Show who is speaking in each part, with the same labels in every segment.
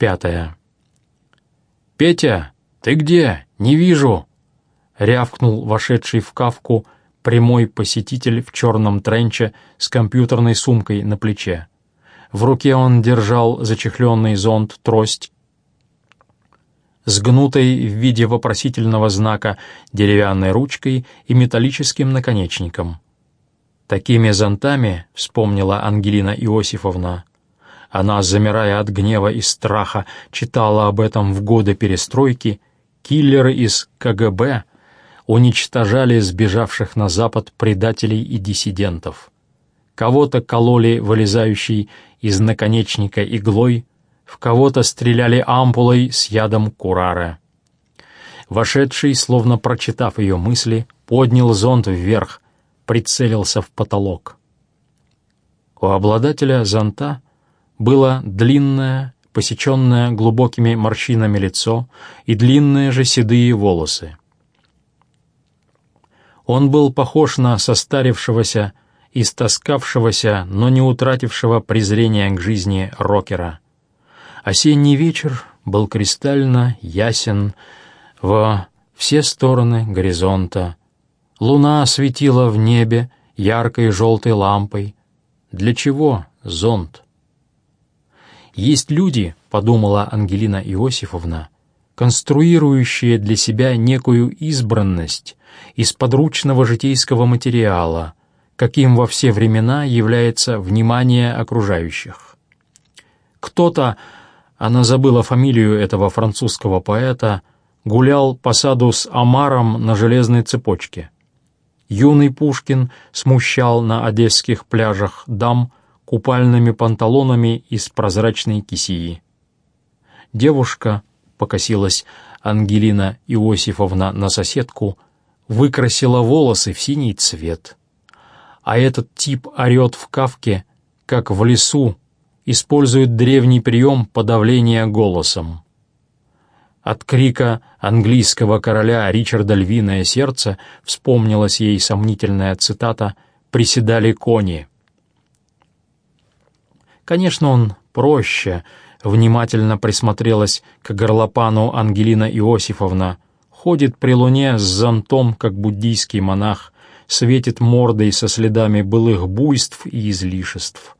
Speaker 1: пятая. «Петя, ты где? Не вижу!» — рявкнул вошедший в кавку прямой посетитель в черном тренче с компьютерной сумкой на плече. В руке он держал зачехленный зонт-трость с гнутой в виде вопросительного знака деревянной ручкой и металлическим наконечником. Такими зонтами, вспомнила Ангелина Иосифовна, она, замирая от гнева и страха, читала об этом в годы перестройки, киллеры из КГБ уничтожали сбежавших на Запад предателей и диссидентов. Кого-то кололи вылезающей из наконечника иглой, в кого-то стреляли ампулой с ядом курара. Вошедший, словно прочитав ее мысли, поднял зонт вверх, прицелился в потолок. У обладателя зонта было длинное, посеченное глубокими морщинами лицо и длинные же седые волосы. Он был похож на состарившегося, истоскавшегося, но не утратившего презрения к жизни рокера — Осенний вечер был кристально ясен во все стороны горизонта. Луна светила в небе яркой желтой лампой. Для чего зонт? Есть люди, подумала Ангелина Иосифовна, конструирующие для себя некую избранность из подручного житейского материала, каким во все времена является внимание окружающих. Кто-то она забыла фамилию этого французского поэта, гулял по саду с омаром на железной цепочке. Юный Пушкин смущал на одесских пляжах дам купальными панталонами из прозрачной кисии. Девушка, покосилась Ангелина Иосифовна на соседку, выкрасила волосы в синий цвет. А этот тип орет в кавке, как в лесу использует древний прием подавления голосом. От крика английского короля Ричарда «Львиное сердце» вспомнилась ей сомнительная цитата «приседали кони». Конечно, он проще, внимательно присмотрелась к горлопану Ангелина Иосифовна, ходит при луне с зонтом, как буддийский монах, светит мордой со следами былых буйств и излишеств.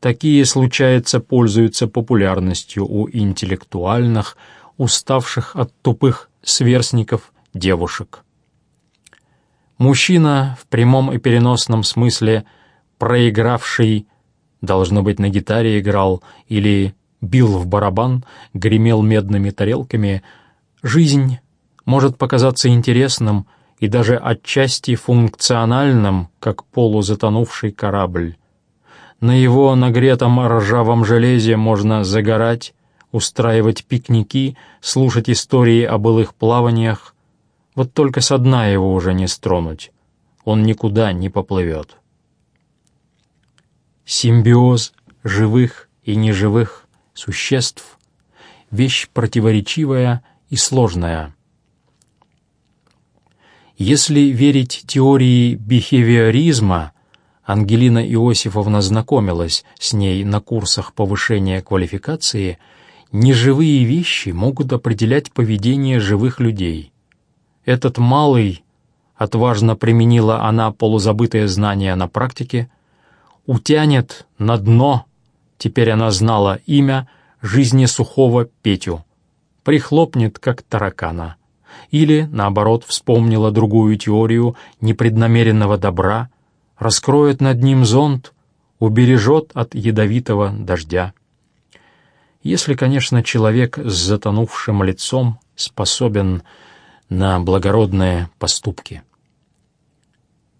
Speaker 1: Такие, случается, пользуются популярностью у интеллектуальных, уставших от тупых сверстников девушек. Мужчина в прямом и переносном смысле проигравший, должно быть, на гитаре играл или бил в барабан, гремел медными тарелками, жизнь может показаться интересным и даже отчасти функциональным, как полузатонувший корабль. На его нагретом ржавом железе можно загорать, устраивать пикники, слушать истории о былых плаваниях. Вот только со дна его уже не стронуть. Он никуда не поплывет. Симбиоз живых и неживых существ — вещь противоречивая и сложная. Если верить теории бихевиоризма — Ангелина Иосифовна знакомилась с ней на курсах повышения квалификации, неживые вещи могут определять поведение живых людей. Этот малый, отважно применила она полузабытое знание на практике, утянет на дно, теперь она знала имя, жизни сухого Петю, прихлопнет, как таракана. Или, наоборот, вспомнила другую теорию непреднамеренного добра — раскроет над ним зонт, убережет от ядовитого дождя. Если, конечно, человек с затонувшим лицом способен на благородные поступки.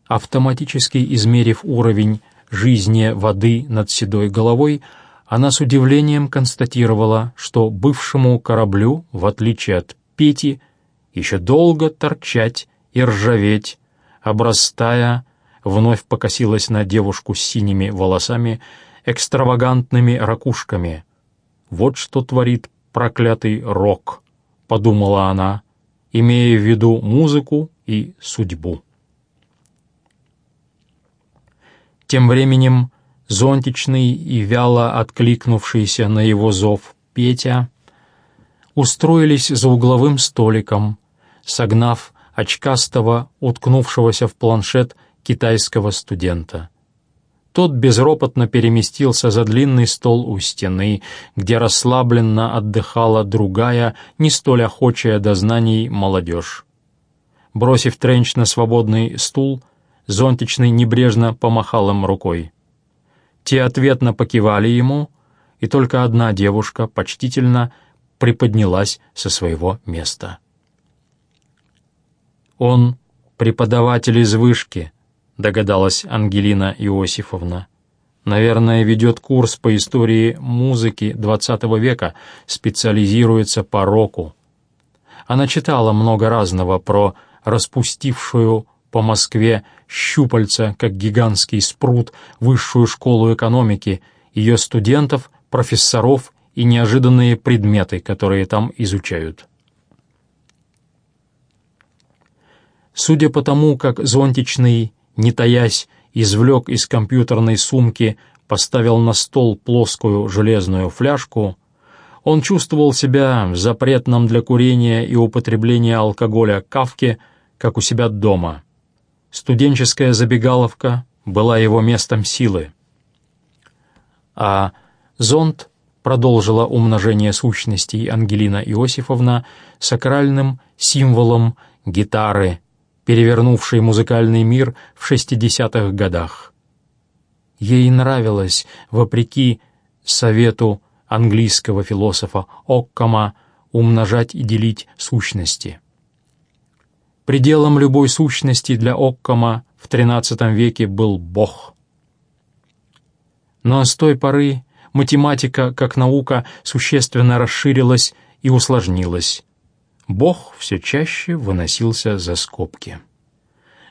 Speaker 1: Автоматически измерив уровень жизни воды над седой головой, она с удивлением констатировала, что бывшему кораблю, в отличие от Пети, еще долго торчать и ржаветь, обрастая вновь покосилась на девушку с синими волосами, экстравагантными ракушками. «Вот что творит проклятый рок», — подумала она, имея в виду музыку и судьбу. Тем временем зонтичный и вяло откликнувшийся на его зов Петя устроились за угловым столиком, согнав очкастого, уткнувшегося в планшет китайского студента. Тот безропотно переместился за длинный стол у стены, где расслабленно отдыхала другая, не столь охочая до знаний молодежь. Бросив тренч на свободный стул, зонтичный небрежно помахал им рукой. Те ответно покивали ему, и только одна девушка почтительно приподнялась со своего места. «Он преподаватель из вышки», — догадалась Ангелина Иосифовна. «Наверное, ведет курс по истории музыки XX века, специализируется по року. Она читала много разного про распустившую по Москве щупальца, как гигантский спрут, высшую школу экономики, ее студентов, профессоров и неожиданные предметы, которые там изучают. Судя по тому, как зонтичный, не таясь, извлек из компьютерной сумки, поставил на стол плоскую железную фляжку, он чувствовал себя в запретном для курения и употребления алкоголя кавке, как у себя дома. Студенческая забегаловка была его местом силы. А зонт продолжила умножение сущностей Ангелина Иосифовна сакральным символом гитары, перевернувшей музыкальный мир в 60-х годах. Ей нравилось, вопреки совету английского философа Оккама, умножать и делить сущности. Пределом любой сущности для Оккама в XIII веке был Бог. Но с той поры математика как наука существенно расширилась и усложнилась. Бог все чаще выносился за скобки.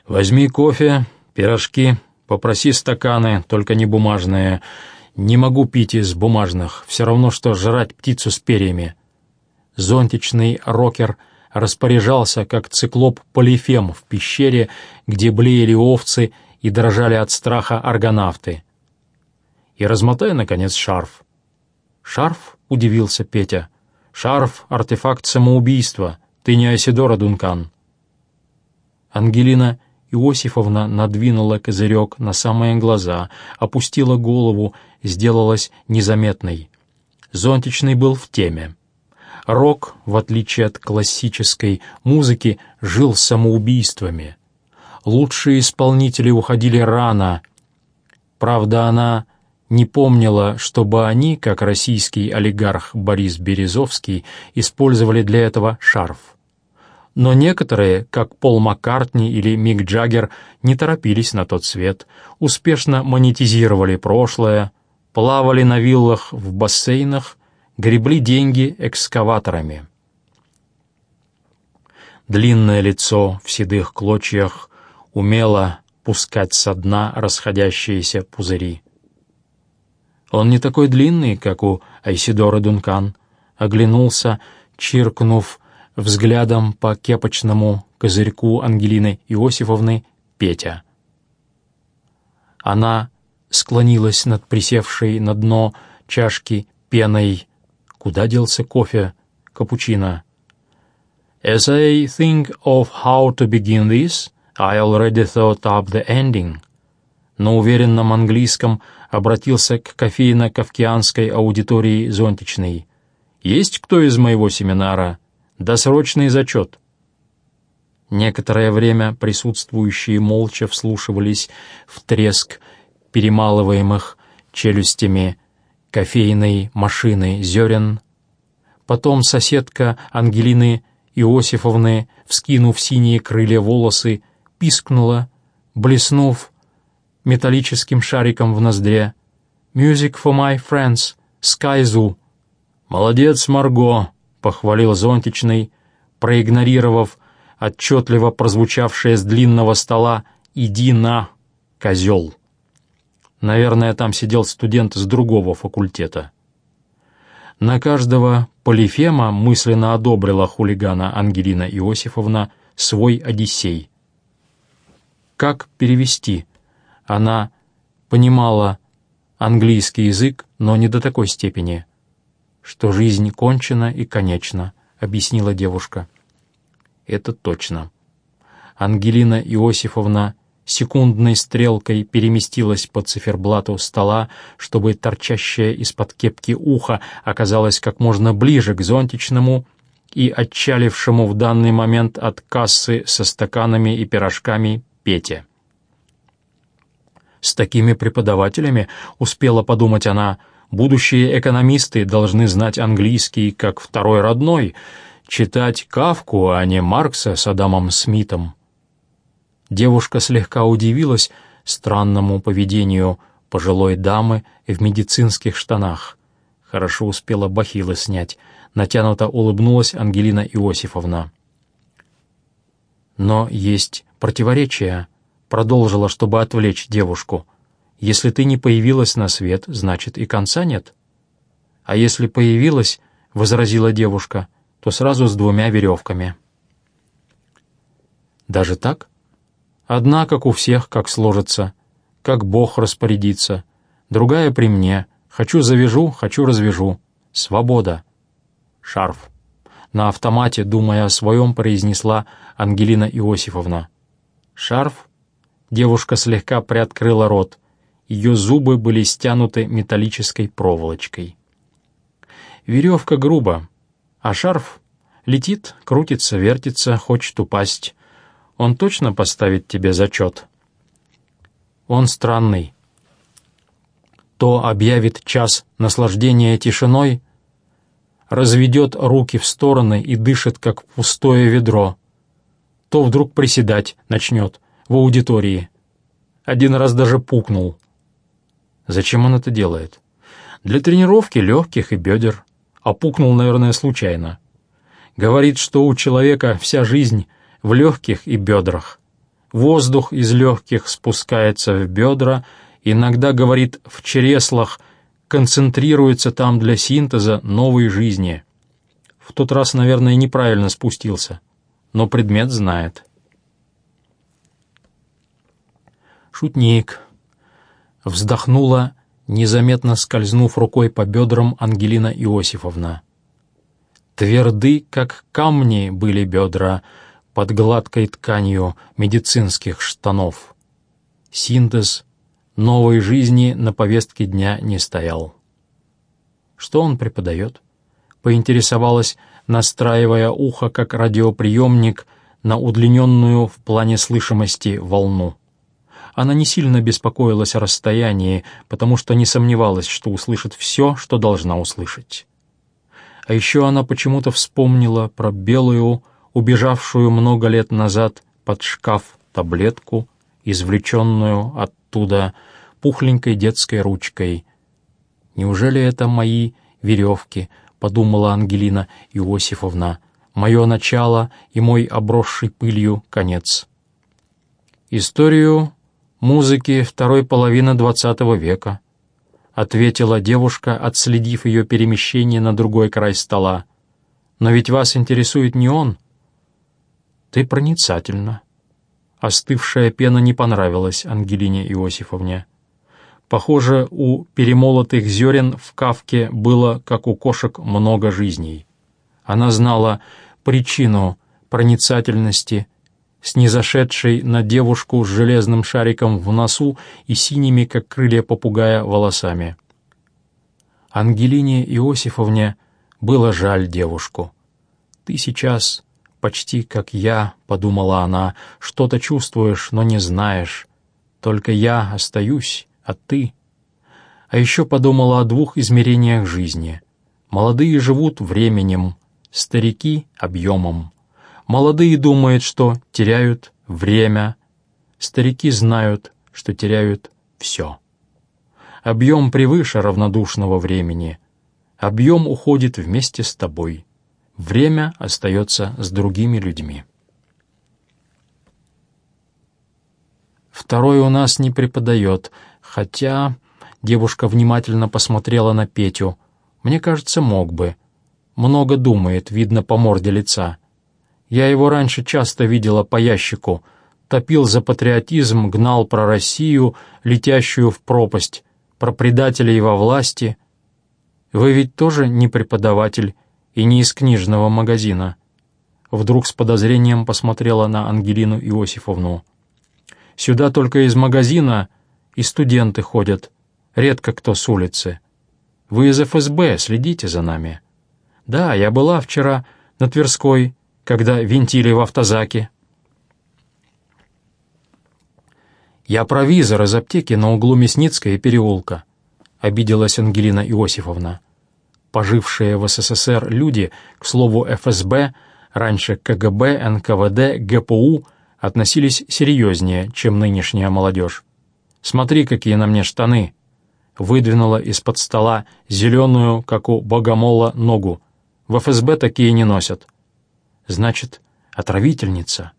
Speaker 1: «Возьми кофе, пирожки, попроси стаканы, только не бумажные. Не могу пить из бумажных, все равно, что жрать птицу с перьями». Зонтичный рокер — распоряжался, как циклоп Полифем в пещере, где блеяли овцы и дрожали от страха аргонавты. «И размотай, наконец, шарф». «Шарф?» — удивился Петя. «Шарф — артефакт самоубийства. Ты не Айсидора Дункан». Ангелина Иосифовна надвинула козырек на самые глаза, опустила голову, сделалась незаметной. Зонтичный был в теме. Рок, в отличие от классической музыки, жил самоубийствами. Лучшие исполнители уходили рано. Правда, она не помнила, чтобы они, как российский олигарх Борис Березовский, использовали для этого шарф. Но некоторые, как Пол Маккартни или Мик Джаггер, не торопились на тот свет, успешно монетизировали прошлое, плавали на виллах в бассейнах гребли деньги экскаваторами. Длинное лицо в седых клочьях умело пускать со дна расходящиеся пузыри. Он не такой длинный, как у Айсидора Дункан, оглянулся, чиркнув взглядом по кепочному козырьку Ангелины Иосифовны Петя. Она склонилась над присевшей на дно чашки пеной Куда делся кофе, капучино? As I think of how to begin this, I already thought up the ending. На уверенном английском обратился к кофейно-кавкианской аудитории зонтичной. «Есть кто из моего семинара? Досрочный зачет». Некоторое время присутствующие молча вслушивались в треск перемалываемых челюстями кофейной машины зерен. Потом соседка Ангелины Иосифовны, вскинув синие крылья волосы, пискнула, блеснув металлическим шариком в ноздре. «Music for my friends, Sky «Молодец, Марго!» — похвалил зонтичный, проигнорировав отчетливо прозвучавшее с длинного стола «Иди на, козел!» Наверное, там сидел студент с другого факультета. На каждого полифема мысленно одобрила хулигана Ангелина Иосифовна свой Одиссей. Как перевести? Она понимала английский язык, но не до такой степени. что жизнь кончена и конечна», — объяснила девушка. «Это точно». Ангелина Иосифовна секундной стрелкой переместилась по циферблату стола, чтобы торчащее из-под кепки ухо оказалось как можно ближе к зонтичному и отчалившему в данный момент от кассы со стаканами и пирожками Пете. С такими преподавателями, успела подумать она, будущие экономисты должны знать английский как второй родной, читать Кавку, а не Маркса с Адамом Смитом. Девушка слегка удивилась странному поведению пожилой дамы в медицинских штанах. Хорошо успела бахилы снять. Натянуто улыбнулась Ангелина Иосифовна. «Но есть противоречия», — продолжила, чтобы отвлечь девушку. «Если ты не появилась на свет, значит, и конца нет». «А если появилась», — возразила девушка, — «то сразу с двумя веревками». «Даже так?» Одна, как у всех, как сложится, как Бог распорядится. Другая при мне. Хочу завяжу, хочу развяжу. Свобода. Шарф. На автомате, думая о своем, произнесла Ангелина Иосифовна. Шарф? Девушка слегка приоткрыла рот. Ее зубы были стянуты металлической проволочкой. Веревка грубо, а шарф летит, крутится, вертится, хочет упасть он точно поставит тебе зачет? Он странный. То объявит час наслаждения тишиной, разведет руки в стороны и дышит, как пустое ведро, то вдруг приседать начнет в аудитории. Один раз даже пукнул. Зачем он это делает? Для тренировки легких и бедер, а пукнул, наверное, случайно. Говорит, что у человека вся жизнь в легких и бедрах. Воздух из легких спускается в бедра, иногда, говорит, в чреслах, концентрируется там для синтеза новой жизни. В тот раз, наверное, неправильно спустился, но предмет знает. Шутник. Вздохнула, незаметно скользнув рукой по бедрам Ангелина Иосифовна. Тверды, как камни, были бедра, под гладкой тканью медицинских штанов. Синтез новой жизни на повестке дня не стоял. Что он преподает? Поинтересовалась, настраивая ухо как радиоприемник на удлиненную в плане слышимости волну. Она не сильно беспокоилась о расстоянии, потому что не сомневалась, что услышит все, что должна услышать. А еще она почему-то вспомнила про белую, убежавшую много лет назад под шкаф таблетку, извлеченную оттуда пухленькой детской ручкой. «Неужели это мои веревки?» — подумала Ангелина Иосифовна. «Мое начало и мой обросший пылью конец». «Историю музыки второй половины двадцатого века», — ответила девушка, отследив ее перемещение на другой край стола. «Но ведь вас интересует не он, «Ты проницательна». Остывшая пена не понравилась Ангелине Иосифовне. Похоже, у перемолотых зерен в кавке было, как у кошек, много жизней. Она знала причину проницательности, снизошедшей на девушку с железным шариком в носу и синими, как крылья попугая, волосами. Ангелине Иосифовне было жаль девушку. «Ты сейчас почти как я», — подумала она, — «что-то чувствуешь, но не знаешь. Только я остаюсь, а ты...» А еще подумала о двух измерениях жизни. Молодые живут временем, старики — объемом. Молодые думают, что теряют время, старики знают, что теряют все. Объем превыше равнодушного времени. Объем уходит вместе с тобой. Время остается с другими людьми. Второй у нас не преподает, хотя... Девушка внимательно посмотрела на Петю. Мне кажется, мог бы. Много думает, видно по морде лица. Я его раньше часто видела по ящику. Топил за патриотизм, гнал про Россию, летящую в пропасть, про предателей во власти. Вы ведь тоже не преподаватель и не из книжного магазина?» Вдруг с подозрением посмотрела на Ангелину Иосифовну. «Сюда только из магазина и студенты ходят, редко кто с улицы. Вы из ФСБ, следите за нами». «Да, я была вчера на Тверской, когда винтили в автозаке». «Я провизор из аптеки на углу Мясницкой и переулка», — обиделась Ангелина Иосифовна. Пожившие в СССР люди, к слову ФСБ, раньше КГБ, НКВД, ГПУ, относились серьезнее, чем нынешняя молодежь. «Смотри, какие на мне штаны!» Выдвинула из-под стола зеленую, как у богомола, ногу. В ФСБ такие не носят. «Значит, отравительница.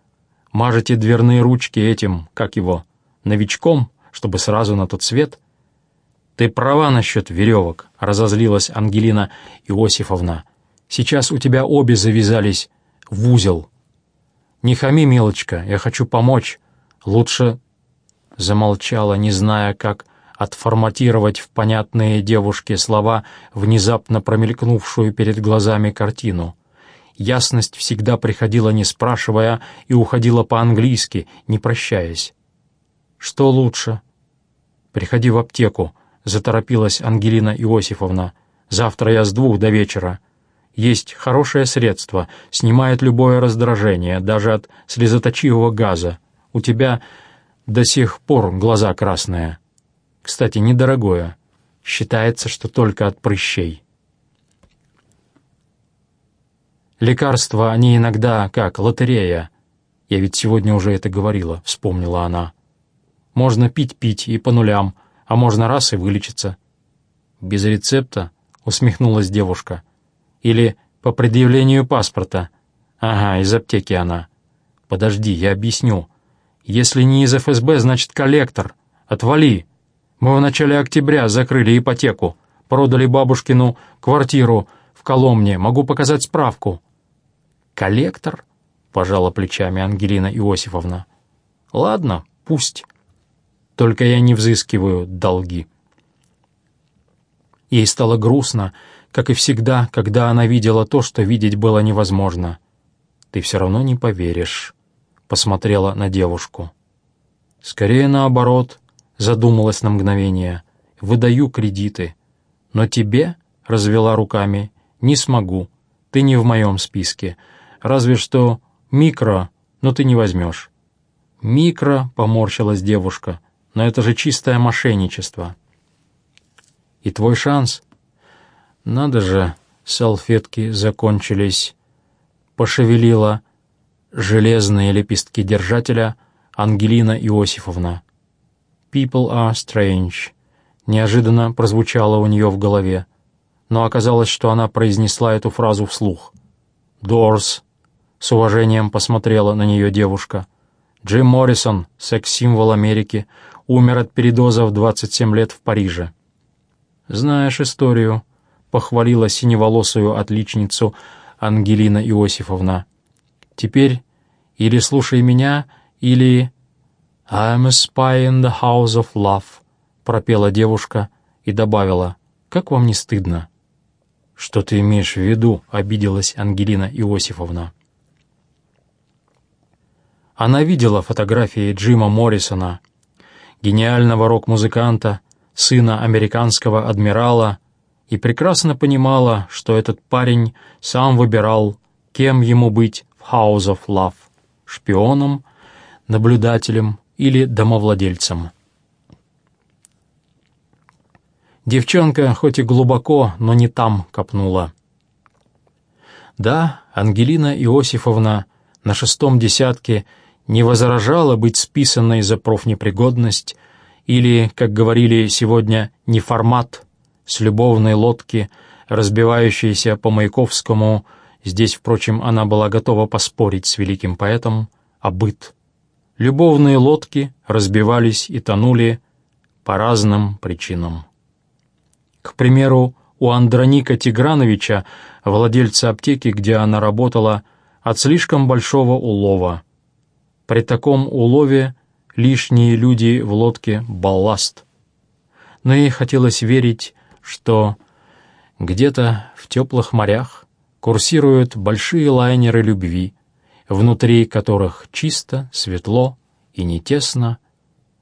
Speaker 1: Мажете дверные ручки этим, как его, новичком, чтобы сразу на тот свет?» «Ты права насчет веревок», — разозлилась Ангелина Иосифовна. «Сейчас у тебя обе завязались в узел». «Не хами, милочка, я хочу помочь. Лучше...» Замолчала, не зная, как отформатировать в понятные девушке слова внезапно промелькнувшую перед глазами картину. Ясность всегда приходила не спрашивая и уходила по-английски, не прощаясь. «Что лучше?» «Приходи в аптеку», — заторопилась Ангелина Иосифовна. «Завтра я с двух до вечера. Есть хорошее средство, снимает любое раздражение, даже от слезоточивого газа. У тебя до сих пор глаза красные. Кстати, недорогое. Считается, что только от прыщей». Лекарства, они иногда как лотерея. Я ведь сегодня уже это говорила, вспомнила она. Можно пить-пить и по нулям, а можно раз и вылечиться». «Без рецепта?» — усмехнулась девушка. «Или по предъявлению паспорта?» «Ага, из аптеки она». «Подожди, я объясню. Если не из ФСБ, значит коллектор. Отвали. Мы в начале октября закрыли ипотеку, продали бабушкину квартиру в Коломне. Могу показать справку». «Коллектор?» — пожала плечами Ангелина Иосифовна. «Ладно, пусть». Только я не взыскиваю долги». Ей стало грустно, как и всегда, когда она видела то, что видеть было невозможно. «Ты все равно не поверишь», — посмотрела на девушку. «Скорее наоборот», — задумалась на мгновение, — «выдаю кредиты. Но тебе, — развела руками, — не смогу. Ты не в моем списке. Разве что микро, но ты не возьмешь». «Микро», — поморщилась девушка, но это же чистое мошенничество. И твой шанс? Надо же, салфетки закончились. Пошевелила железные лепестки держателя Ангелина Иосифовна. «People are strange», неожиданно прозвучало у нее в голове, но оказалось, что она произнесла эту фразу вслух. «Doors», — с уважением посмотрела на нее девушка. «Джим Моррисон, секс-символ Америки, умер от передоза в 27 лет в Париже. «Знаешь историю», — похвалила синеволосую отличницу Ангелина Иосифовна. «Теперь или слушай меня, или...» «I'm a spy in the house of love», — пропела девушка и добавила. «Как вам не стыдно?» «Что ты имеешь в виду?» — обиделась Ангелина Иосифовна. Она видела фотографии Джима Моррисона — гениального рок-музыканта, сына американского адмирала, и прекрасно понимала, что этот парень сам выбирал, кем ему быть в House of Love — шпионом, наблюдателем или домовладельцем. Девчонка хоть и глубоко, но не там копнула. Да, Ангелина Иосифовна на шестом десятке — не возражала быть списанной за профнепригодность или, как говорили сегодня, не формат с любовной лодки, разбивающейся по Маяковскому, здесь, впрочем, она была готова поспорить с великим поэтом, а быт. Любовные лодки разбивались и тонули по разным причинам. К примеру, у Андроника Тиграновича, владельца аптеки, где она работала, от слишком большого улова – при таком улове лишние люди в лодке — балласт. Но ей хотелось верить, что Где-то в теплых морях курсируют большие лайнеры любви, внутри которых чисто, светло и не тесно,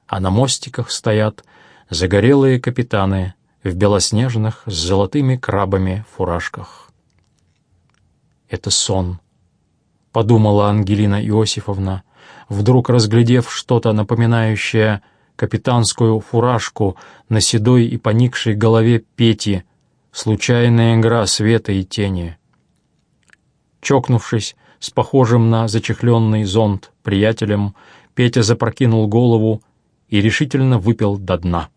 Speaker 1: а на мостиках стоят загорелые капитаны в белоснежных с золотыми крабами фуражках. «Это сон», — подумала Ангелина Иосифовна, вдруг разглядев что-то напоминающее капитанскую фуражку на седой и поникшей голове Пети, случайная игра света и тени. Чокнувшись с похожим на зачехленный зонт приятелем, Петя запрокинул голову и решительно выпил до дна.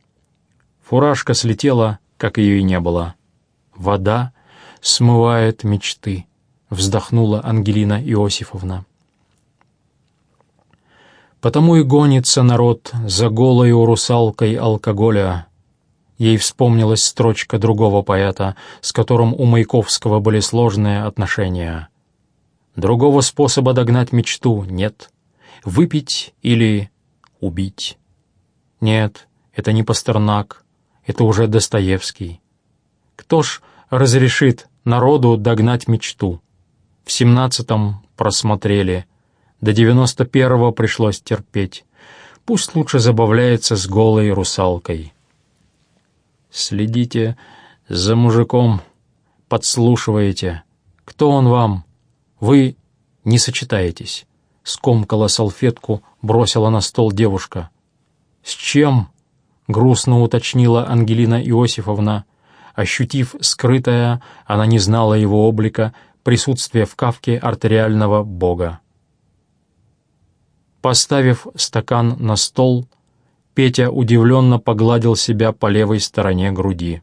Speaker 1: Фуражка слетела, как ее и не было. «Вода смывает мечты», — вздохнула Ангелина Иосифовна. Потому и гонится народ за голою русалкой алкоголя. Ей вспомнилась строчка другого поэта, с которым у Маяковского были сложные отношения. Другого способа догнать мечту нет. Выпить или убить. Нет, это не Пастернак, это уже Достоевский. Кто ж разрешит народу догнать мечту? В семнадцатом просмотрели, до девяносто первого пришлось терпеть. Пусть лучше забавляется с голой русалкой. Следите за мужиком, подслушиваете. Кто он вам? Вы не сочетаетесь. Скомкала салфетку, бросила на стол девушка. «С чем?» — грустно уточнила Ангелина Иосифовна. Ощутив скрытое, она не знала его облика, присутствие в кавке артериального бога. Поставив стакан на стол, Петя удивленно погладил себя по левой стороне груди.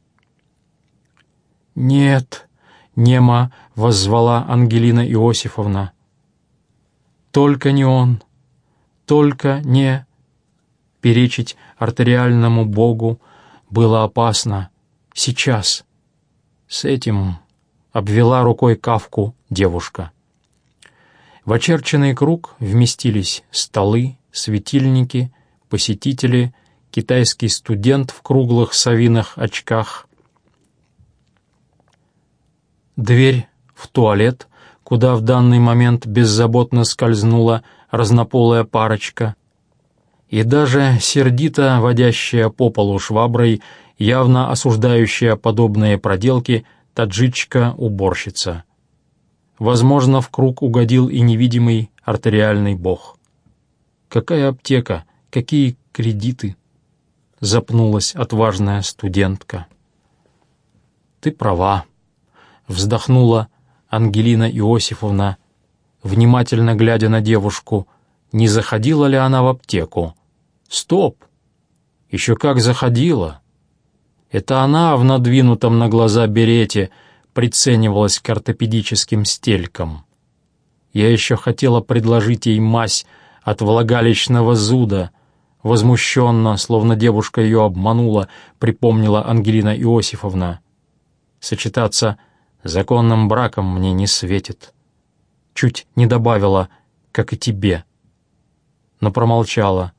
Speaker 1: «Нет», — нема воззвала Ангелина Иосифовна. «Только не он, только не...» Перечить артериальному богу было опасно. Сейчас. С этим обвела рукой кавку девушка. В очерченный круг вместились столы, светильники, посетители, китайский студент в круглых совиных очках. Дверь в туалет, куда в данный момент беззаботно скользнула разнополая парочка, и даже сердито водящая по полу шваброй, явно осуждающая подобные проделки, таджичка-уборщица. Возможно, в круг угодил и невидимый артериальный бог. «Какая аптека? Какие кредиты?» — запнулась отважная студентка. «Ты права», — вздохнула Ангелина Иосифовна, внимательно глядя на девушку, не заходила ли она в аптеку. «Стоп! Еще как заходила!» Это она в надвинутом на глаза берете — приценивалась к ортопедическим стелькам. Я еще хотела предложить ей мазь от влагалищного зуда. Возмущенно, словно девушка ее обманула, припомнила Ангелина Иосифовна. Сочетаться законным браком мне не светит. Чуть не добавила, как и тебе. Но промолчала.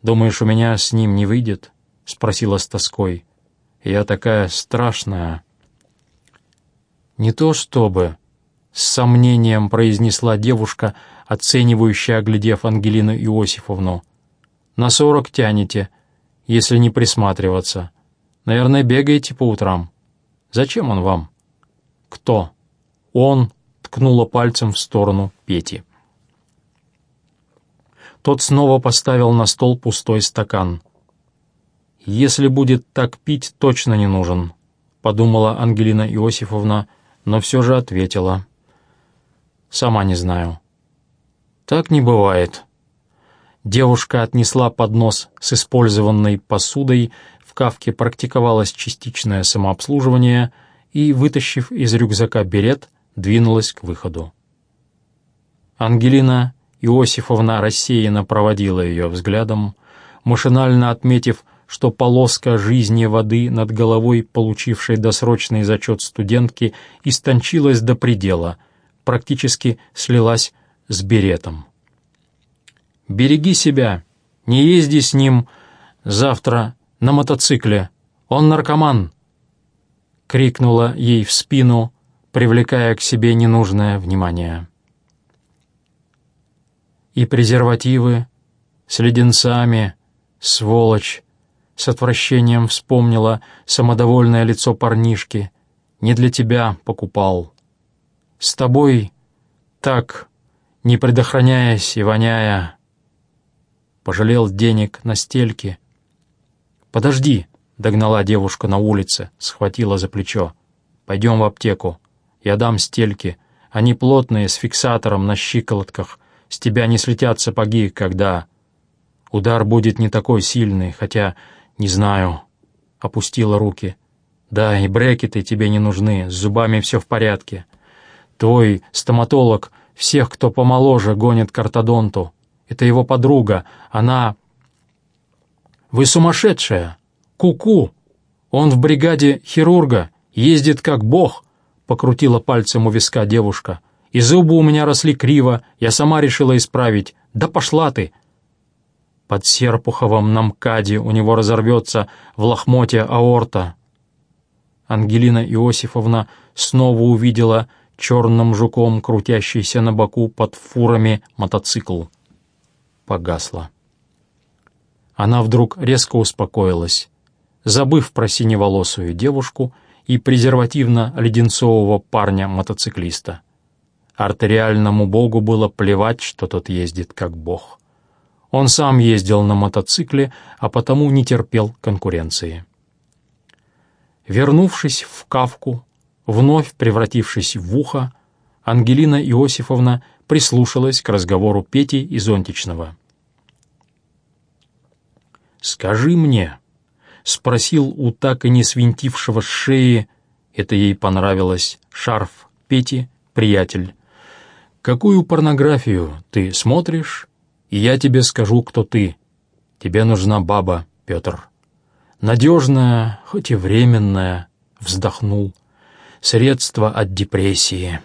Speaker 1: «Думаешь, у меня с ним не выйдет?» — спросила с тоской. «Я такая страшная». «Не то чтобы...» — с сомнением произнесла девушка, оценивающая, оглядев Ангелину Иосифовну. «На сорок тянете, если не присматриваться. Наверное, бегаете по утрам. Зачем он вам?» «Кто?» «Он», — ткнула пальцем в сторону Пети. Тот снова поставил на стол пустой стакан. «Если будет так пить, точно не нужен», — подумала Ангелина Иосифовна, — но все же ответила. «Сама не знаю». «Так не бывает». Девушка отнесла поднос с использованной посудой, в кавке практиковалось частичное самообслуживание и, вытащив из рюкзака берет, двинулась к выходу. Ангелина Иосифовна рассеянно проводила ее взглядом, машинально отметив, что полоска жизни воды над головой, получившей досрочный зачет студентки, истончилась до предела, практически слилась с беретом. «Береги себя, не езди с ним завтра на мотоцикле, он наркоман». крикнула ей в спину, привлекая к себе ненужное внимание. И презервативы с леденцами, сволочь, с отвращением вспомнила самодовольное лицо парнишки. «Не для тебя покупал. С тобой так, не предохраняясь и воняя, пожалел денег на стельки. «Подожди», — догнала девушка на улице, схватила за плечо. «Пойдем в аптеку. Я дам стельки. Они плотные, с фиксатором на щиколотках. С тебя не слетят сапоги, когда...» Удар будет не такой сильный, хотя, не знаю. Опустила руки. Да, и брекеты тебе не нужны, с зубами все в порядке. Твой стоматолог всех, кто помоложе, гонит к ортодонту. Это его подруга. Она... Вы сумасшедшая! Ку-ку! Он в бригаде хирурга, ездит как бог, покрутила пальцем у виска девушка. И зубы у меня росли криво, я сама решила исправить. Да пошла ты! Под Серпуховым на МКАДе у него разорвется в лохмоте аорта. Ангелина Иосифовна снова увидела черным жуком крутящийся на боку под фурами мотоцикл. Погасла. Она вдруг резко успокоилась, забыв про синеволосую девушку и презервативно-леденцового парня-мотоциклиста. Артериальному богу было плевать, что тот ездит как бог. Он сам ездил на мотоцикле, а потому не терпел конкуренции. Вернувшись в Кавку, вновь превратившись в ухо, Ангелина Иосифовна прислушалась к разговору Пети и Зонтичного. «Скажи мне», — спросил у так и не свинтившего с шеи, это ей понравилось, шарф Пети, приятель, «какую порнографию ты смотришь и я тебе скажу, кто ты. Тебе нужна баба, Петр. Надежная, хоть и временная, вздохнул. Средство от депрессии».